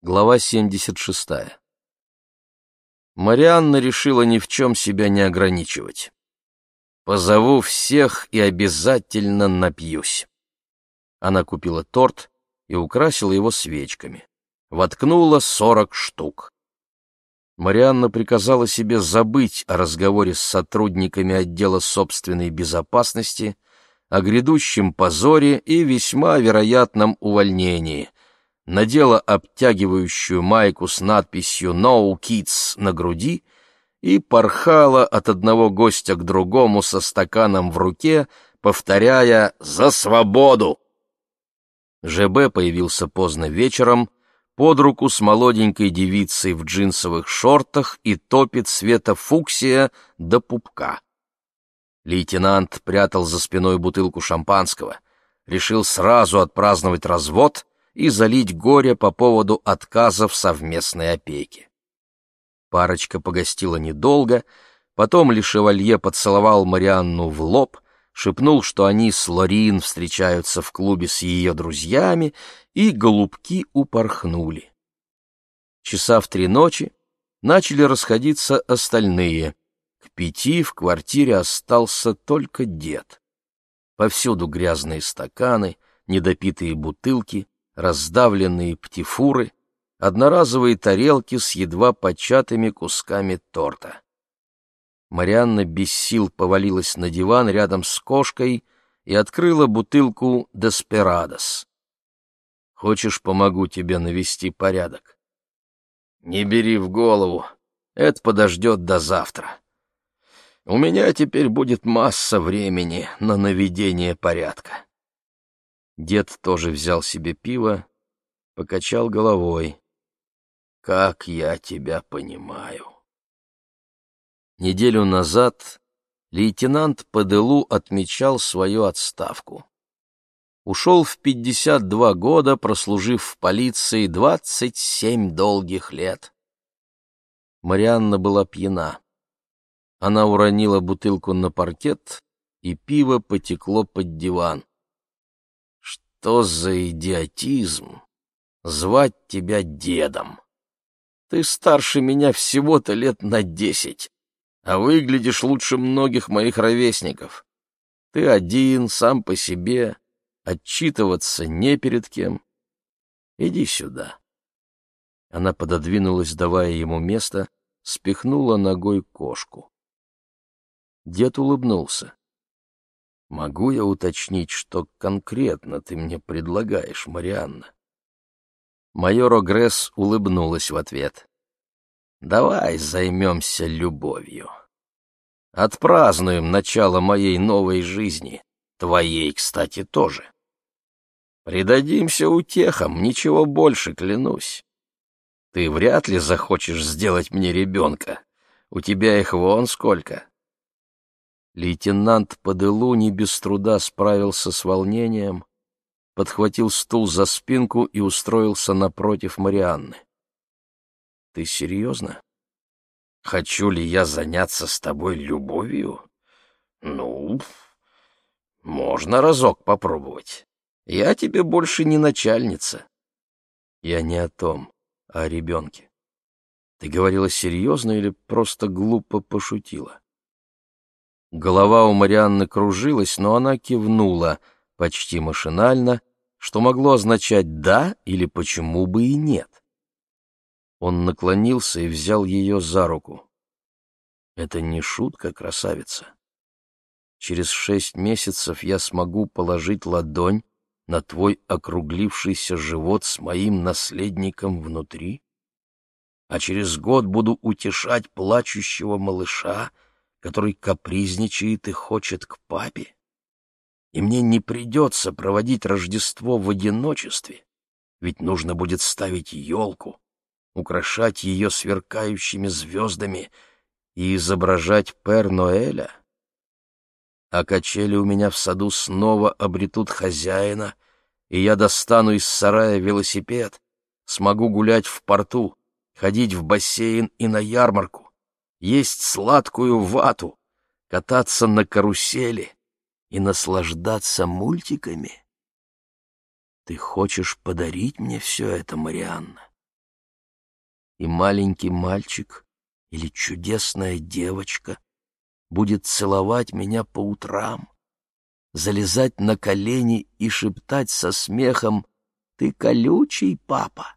Глава 76. Марианна решила ни в чем себя не ограничивать. «Позову всех и обязательно напьюсь». Она купила торт и украсила его свечками. Воткнула сорок штук. Марианна приказала себе забыть о разговоре с сотрудниками отдела собственной безопасности, о грядущем позоре и весьма вероятном увольнении — надела обтягивающую майку с надписью «No Kids» на груди и порхала от одного гостя к другому со стаканом в руке, повторяя «За свободу!». ЖБ появился поздно вечером, под руку с молоденькой девицей в джинсовых шортах и топе цвета фуксия до пупка. Лейтенант прятал за спиной бутылку шампанского, решил сразу отпраздновать развод и залить горе по поводу отказа в совместной опеке. Парочка погостила недолго, потом Лешевалье поцеловал Марианну в лоб, шепнул, что они с Лорин встречаются в клубе с ее друзьями, и голубки упорхнули. Часа в три ночи начали расходиться остальные. К пяти в квартире остался только дед. Повсюду грязные стаканы, недопитые бутылки, раздавленные птифуры, одноразовые тарелки с едва початыми кусками торта. Марианна без сил повалилась на диван рядом с кошкой и открыла бутылку «Деспирадос». «Хочешь, помогу тебе навести порядок?» «Не бери в голову, это подождет до завтра. У меня теперь будет масса времени на наведение порядка». Дед тоже взял себе пиво, покачал головой. «Как я тебя понимаю!» Неделю назад лейтенант ПДЛУ отмечал свою отставку. Ушел в 52 года, прослужив в полиции 27 долгих лет. Марианна была пьяна. Она уронила бутылку на паркет, и пиво потекло под диван. Что за идиотизм звать тебя дедом? Ты старше меня всего-то лет на десять, а выглядишь лучше многих моих ровесников. Ты один, сам по себе, отчитываться не перед кем. Иди сюда. Она пододвинулась, давая ему место, спихнула ногой кошку. Дед улыбнулся. Могу я уточнить, что конкретно ты мне предлагаешь, Марианна? Майор Огресс улыбнулась в ответ. Давай займемся любовью. Отпразднуем начало моей новой жизни, твоей, кстати, тоже. Предадимся утехам, ничего больше, клянусь. Ты вряд ли захочешь сделать мне ребенка. У тебя их вон сколько. Лейтенант Паделу не без труда справился с волнением, подхватил стул за спинку и устроился напротив Марианны. — Ты серьезно? Хочу ли я заняться с тобой любовью? Ну, можно разок попробовать. Я тебе больше не начальница. Я не о том, а о ребенке. Ты говорила серьезно или просто глупо пошутила? Голова у Марианны кружилась, но она кивнула, почти машинально, что могло означать «да» или «почему бы и нет». Он наклонился и взял ее за руку. «Это не шутка, красавица. Через шесть месяцев я смогу положить ладонь на твой округлившийся живот с моим наследником внутри, а через год буду утешать плачущего малыша, который капризничает и хочет к папе. И мне не придется проводить Рождество в одиночестве, ведь нужно будет ставить елку, украшать ее сверкающими звездами и изображать Пер Ноэля. А качели у меня в саду снова обретут хозяина, и я достану из сарая велосипед, смогу гулять в порту, ходить в бассейн и на ярмарку, есть сладкую вату, кататься на карусели и наслаждаться мультиками? Ты хочешь подарить мне все это, Марианна? и маленький мальчик или чудесная девочка будет целовать меня по утрам, залезать на колени и шептать со смехом «Ты колючий, папа!»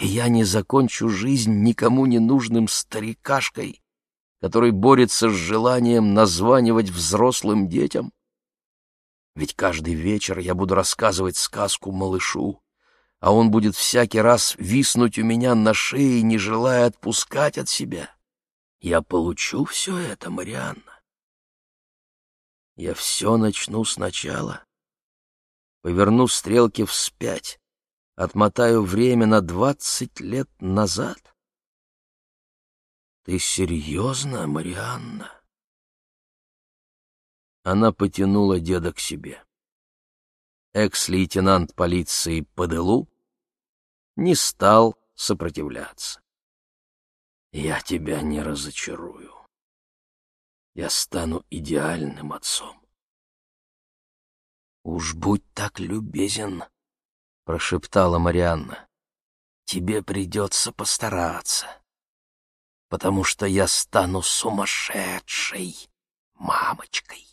И я не закончу жизнь никому не нужным старикашкой, который борется с желанием названивать взрослым детям. Ведь каждый вечер я буду рассказывать сказку малышу, а он будет всякий раз виснуть у меня на шее, не желая отпускать от себя. Я получу все это, Марианна. Я все начну сначала. Поверну стрелки вспять, отмотаю время на двадцать лет назад. Ты серьезно, Марианна? Она потянула деда к себе. Экс-лейтенант полиции Паделу не стал сопротивляться. Я тебя не разочарую. Я стану идеальным отцом. «Уж будь так любезен», — прошептала Марианна. «Тебе придется постараться, потому что я стану сумасшедшей мамочкой».